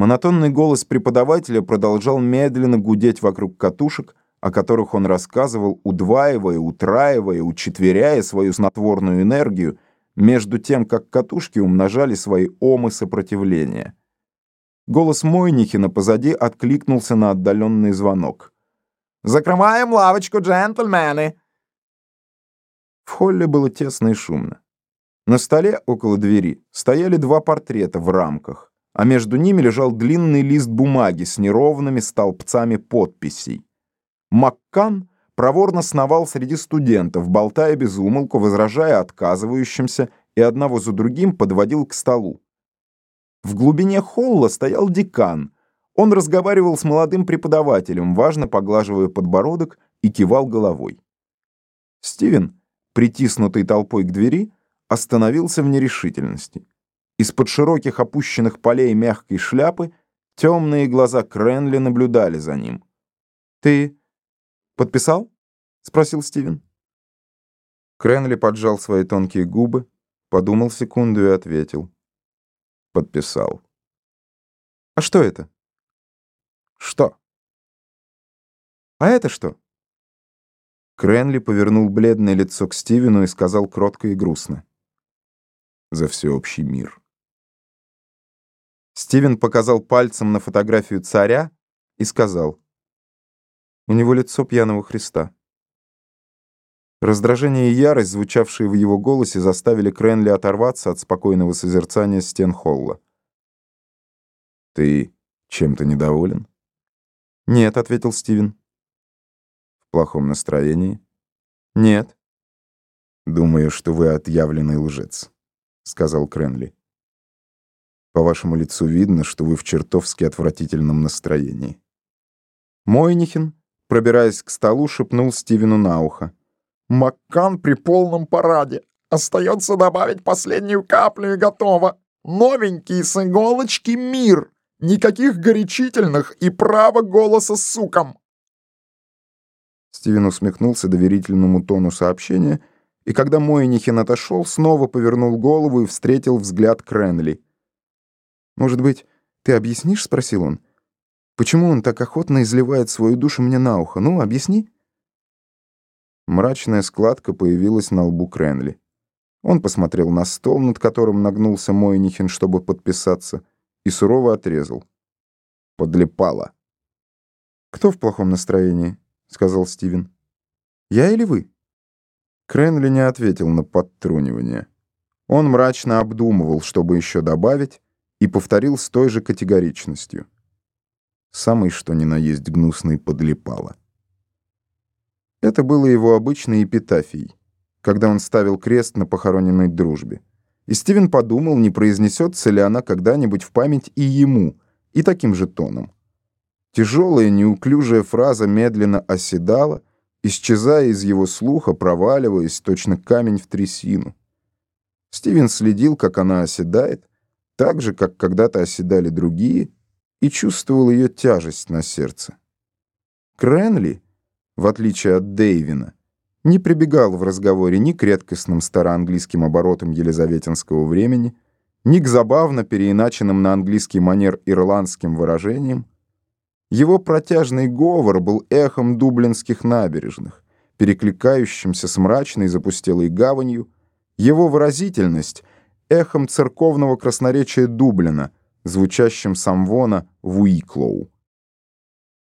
Монотонный голос преподавателя продолжал медленно гудеть вокруг катушек, о которых он рассказывал, удваивая, утраивая, учетверяя свою снотворную энергию, между тем, как катушки умножали свои омы сопротивления. Голос Мойнихина позади откликнулся на отдаленный звонок. «Закрываем лавочку, джентльмены!» В холле было тесно и шумно. На столе около двери стояли два портрета в рамках, а между ними лежал длинный лист бумаги с неровными столбцами подписей. Маккан проворно сновал среди студентов, болтая без умолку, возражая отказывающимся, и одного за другим подводил к столу. В глубине холла стоял декан. Он разговаривал с молодым преподавателем, важно поглаживая подбородок и кивал головой. Стивен, притиснутый толпой к двери, остановился в нерешительности. Из-под широких опущенных полей мягкой шляпы темные глаза Кренли наблюдали за ним. «Ты подписал?» — спросил Стивен. Кренли поджал свои тонкие губы, подумал секунду и ответил. Подписал. «А что это?» «Что?» «А это что?» Кренли повернул бледное лицо к Стивену и сказал кротко и грустно. «За всеобщий мир». Стивен показал пальцем на фотографию царя и сказал. «У него лицо пьяного Христа». Раздражение и ярость, звучавшие в его голосе, заставили Кренли оторваться от спокойного созерцания стен холла. «Ты чем-то недоволен?» «Нет», — ответил Стивен. «В плохом настроении?» «Нет». «Думаю, что вы отъявленный лжец», — сказал Кренли. «По вашему лицу видно, что вы в чертовски отвратительном настроении». Мойнихин, пробираясь к столу, шепнул Стивену на ухо. Маккан при полном параде. Остается добавить последнюю каплю и готово. Новенький с иголочки мир. Никаких горячительных и право голоса суком. Стивен усмехнулся доверительному тону сообщения, и когда Мойнихин отошел, снова повернул голову и встретил взгляд Кренли. «Может быть, ты объяснишь?» — спросил он. «Почему он так охотно изливает свою душу мне на ухо? Ну, объясни». Мрачная складка появилась на лбу Кренли. Он посмотрел на стол, над которым нагнулся Мойнихин, чтобы подписаться, и сурово отрезал. Подлипало. «Кто в плохом настроении?» — сказал Стивен. «Я или вы?» Кренли не ответил на подтрунивание. Он мрачно обдумывал, чтобы еще добавить, и повторил с той же категоричностью. Самый что ни на есть гнусный подлипало. Это было его обычной эпитафией, когда он ставил крест на похороненной дружбе. И Стивен подумал, не произнесется ли она когда-нибудь в память и ему, и таким же тоном. Тяжелая, неуклюжая фраза медленно оседала, исчезая из его слуха, проваливаясь, точно камень в трясину. Стивен следил, как она оседает, так же, как когда-то оседали другие, и чувствовал ее тяжесть на сердце. Кренли — в отличие от Дэйвина, не прибегал в разговоре ни к редкостным староанглийским оборотам елизаветинского времени, ни к забавно переиначенным на английский манер ирландским выражениям. Его протяжный говор был эхом дублинских набережных, перекликающимся с мрачной запустелой гаванью, его выразительность — эхом церковного красноречия Дублина, звучащим самвона в Уиклоу.